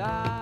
said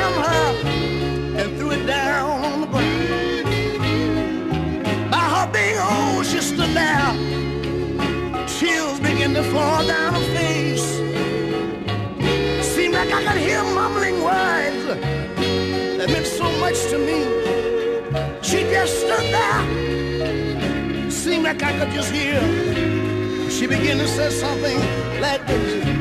from her and threw it down on the ground. By her big old sister now, chills begin to fall down her face. Seemed like I could hear mumbling words that meant so much to me. She just stood there. Seemed like I could just hear. She began to say something like this.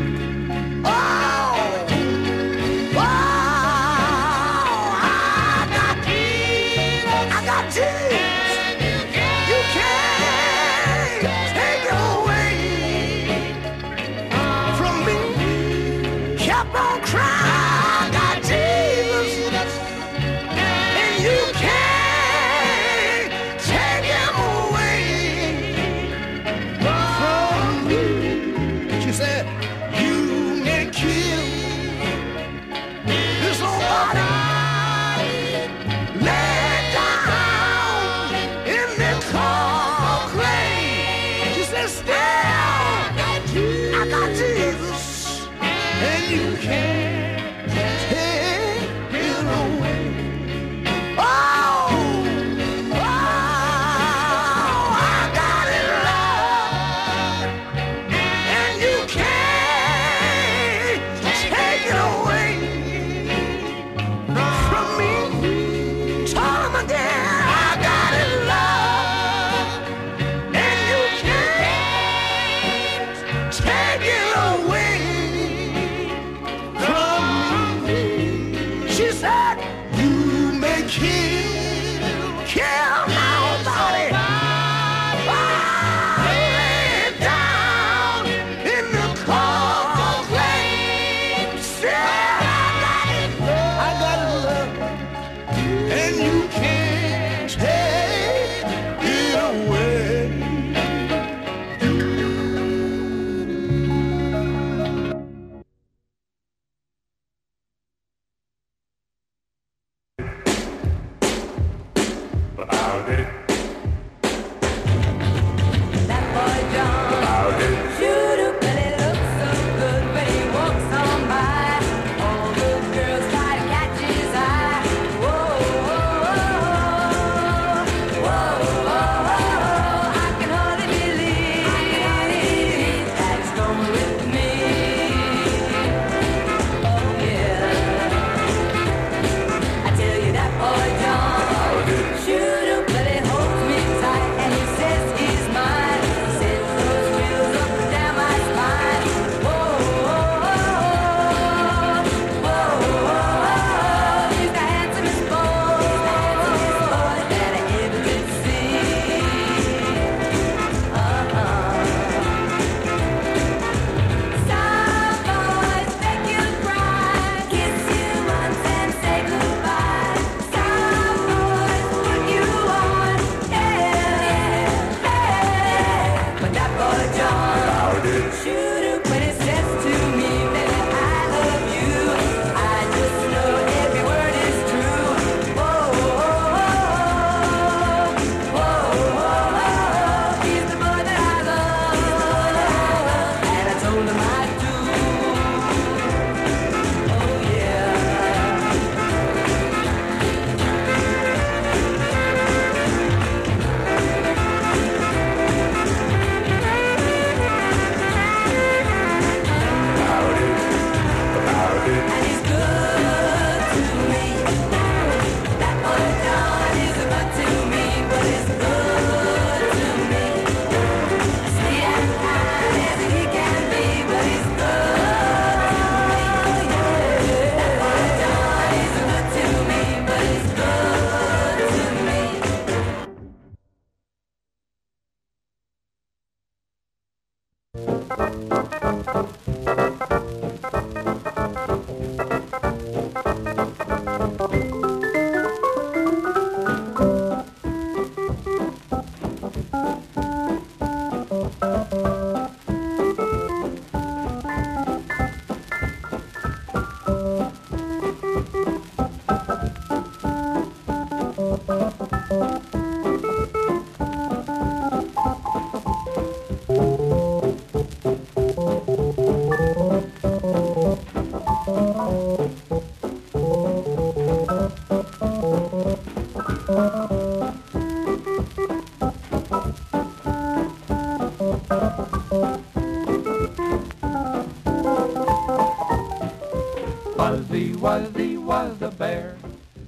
Fuzzy Wuzzy was a bear.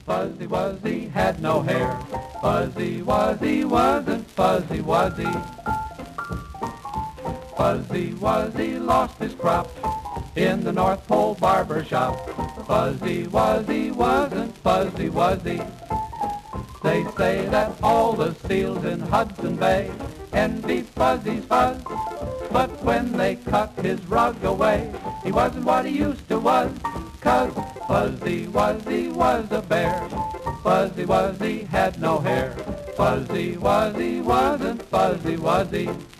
Fuzzy Wuzzy had no hair. Fuzzy Wuzzy wasn't Fuzzy Wuzzy. Fuzzy Wuzzy lost his crop in the North Pole barber shop. Fuzzy Wuzzy wasn't Fuzzy Wuzzy. They say that all the seals in Hudson Bay envy Fuzzy's fuzz. But when they cut his rug away, he wasn't what he used to was. Cause Fuzzy Wuzzy was a bear. Fuzzy Wuzzy had no hair. Fuzzy Wuzzy wasn't Fuzzy Wuzzy.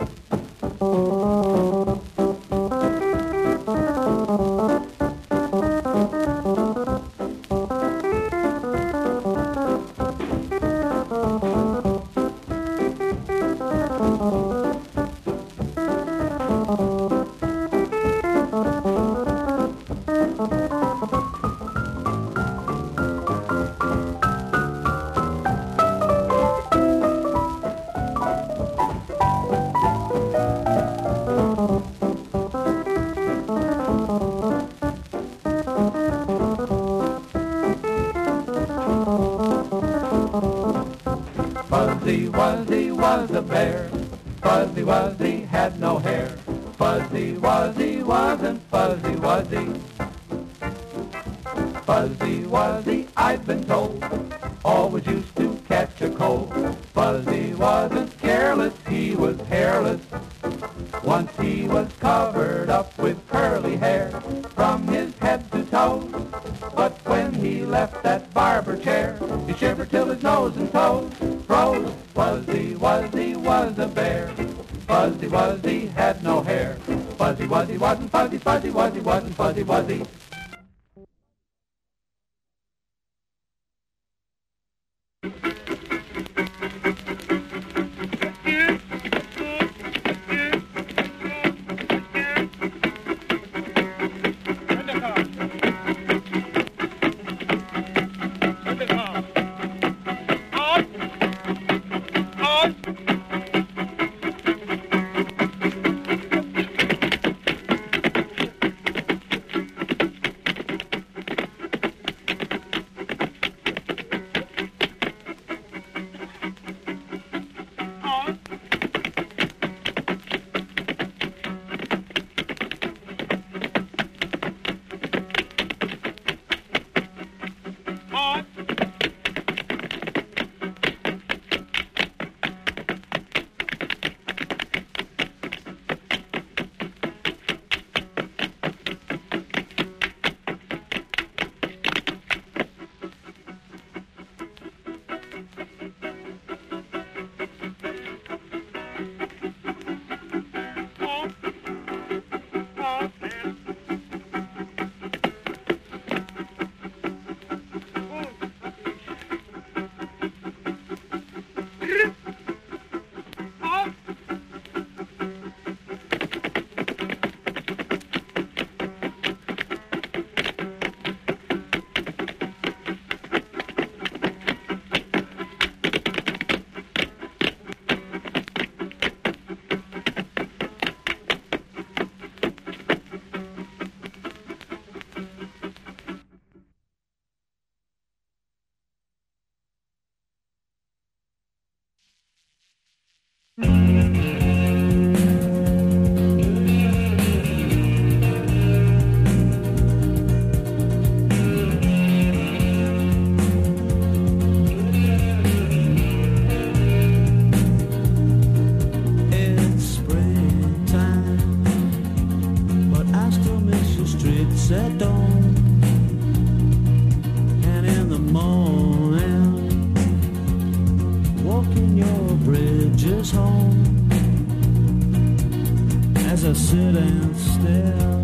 Fuzzy Wuzzy wasn't Fuzzy Wuzzy. Fuzzy Wuzzy, I've been told, always used to catch a cold. Fuzzy wasn't careless, he was hairless. Once he was covered up with curly hair from his head to toes. But when he left that barber chair, he shivered till his nose and toes froze. Fuzzy Wuzzy was a bear. Fuzzy Wuzzy had no hair. Fuzzy Wuzzy wasn't fuzzy, fuzzy Wuzzy wasn't fuzzy Wuzzy. Sit and stare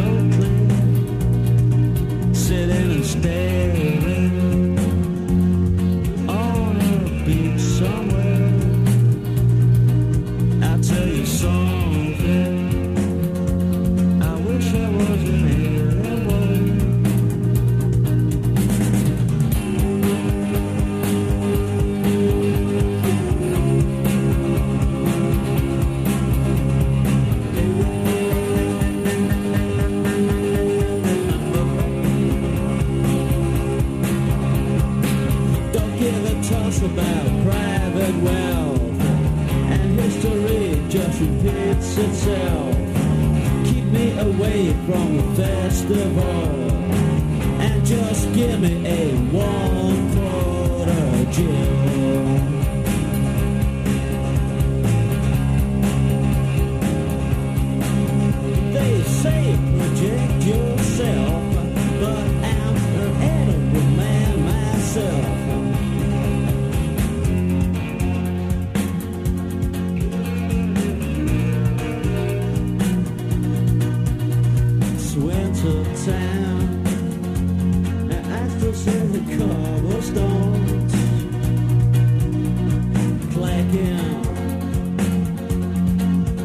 so clear, sitting and staring.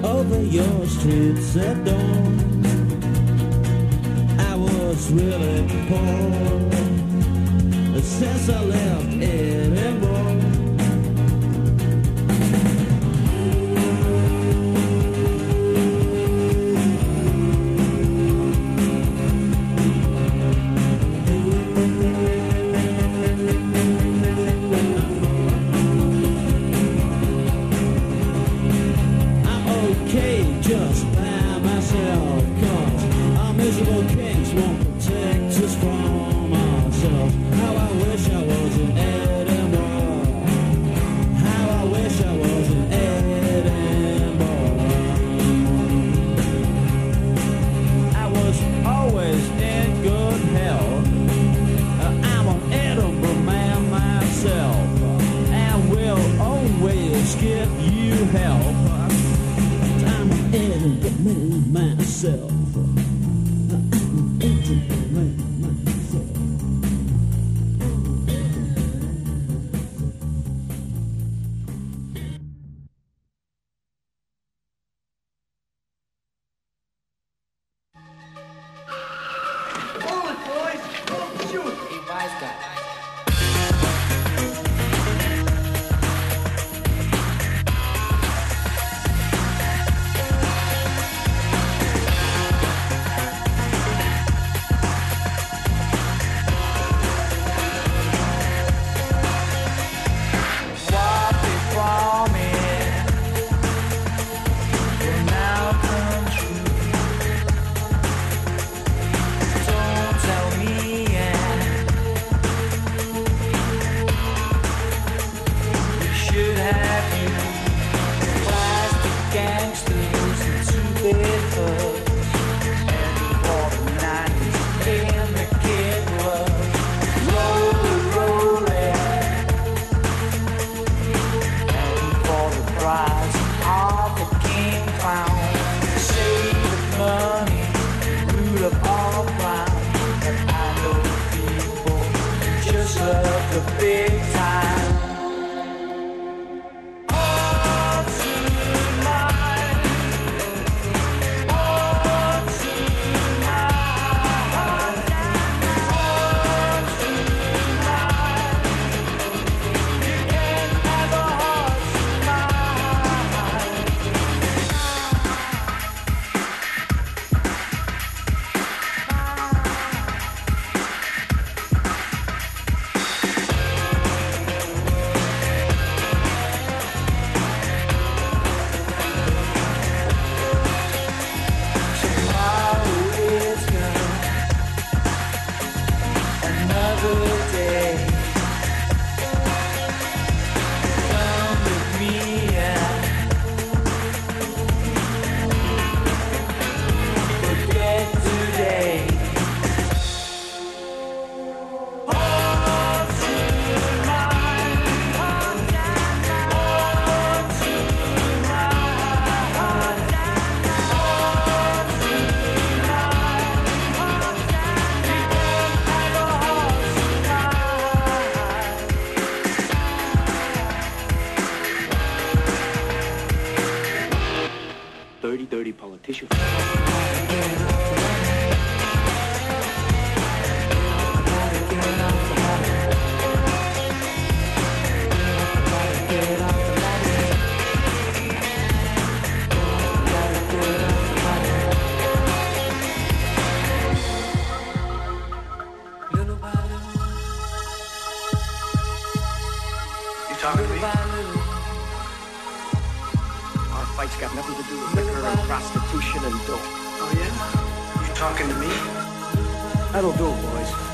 over your streets at dawn. I was really poor since I left Edinburgh. help. I'm in the mood myself. talking to me? That'll do, boys.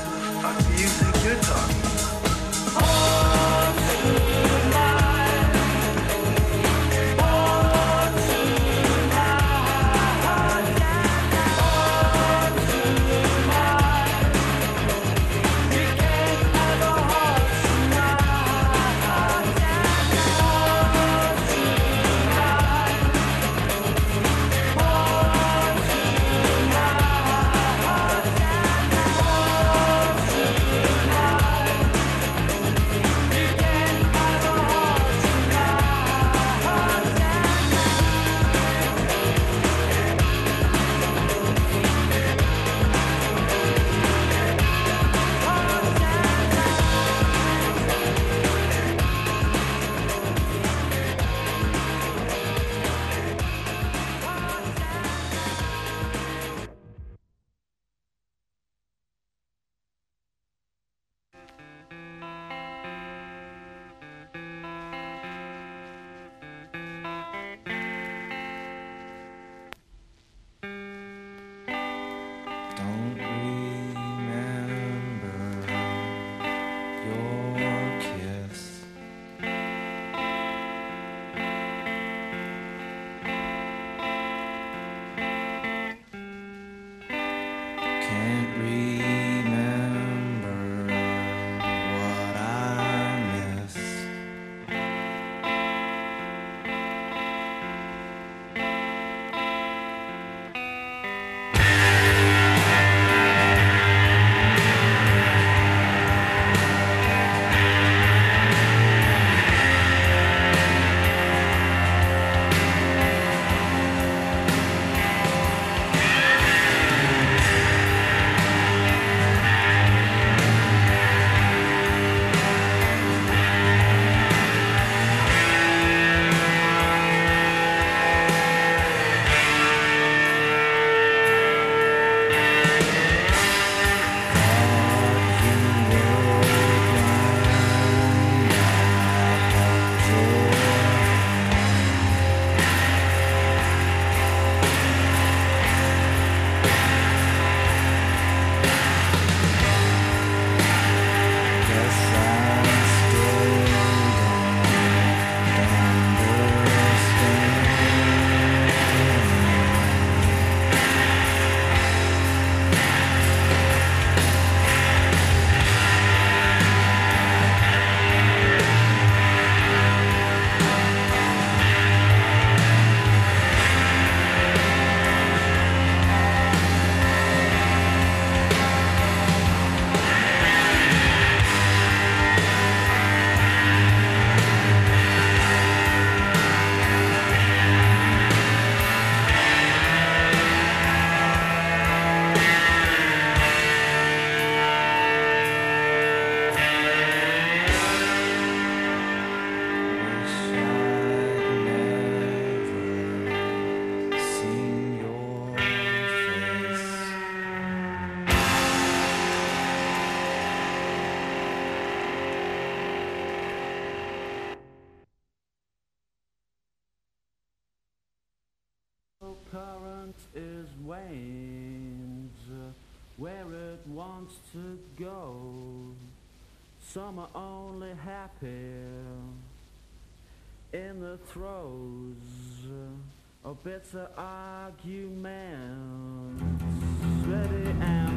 Uh, where it wants to go. Some are only happy in the throes uh, of bitter arguments. Ready and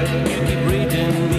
You keep reading me.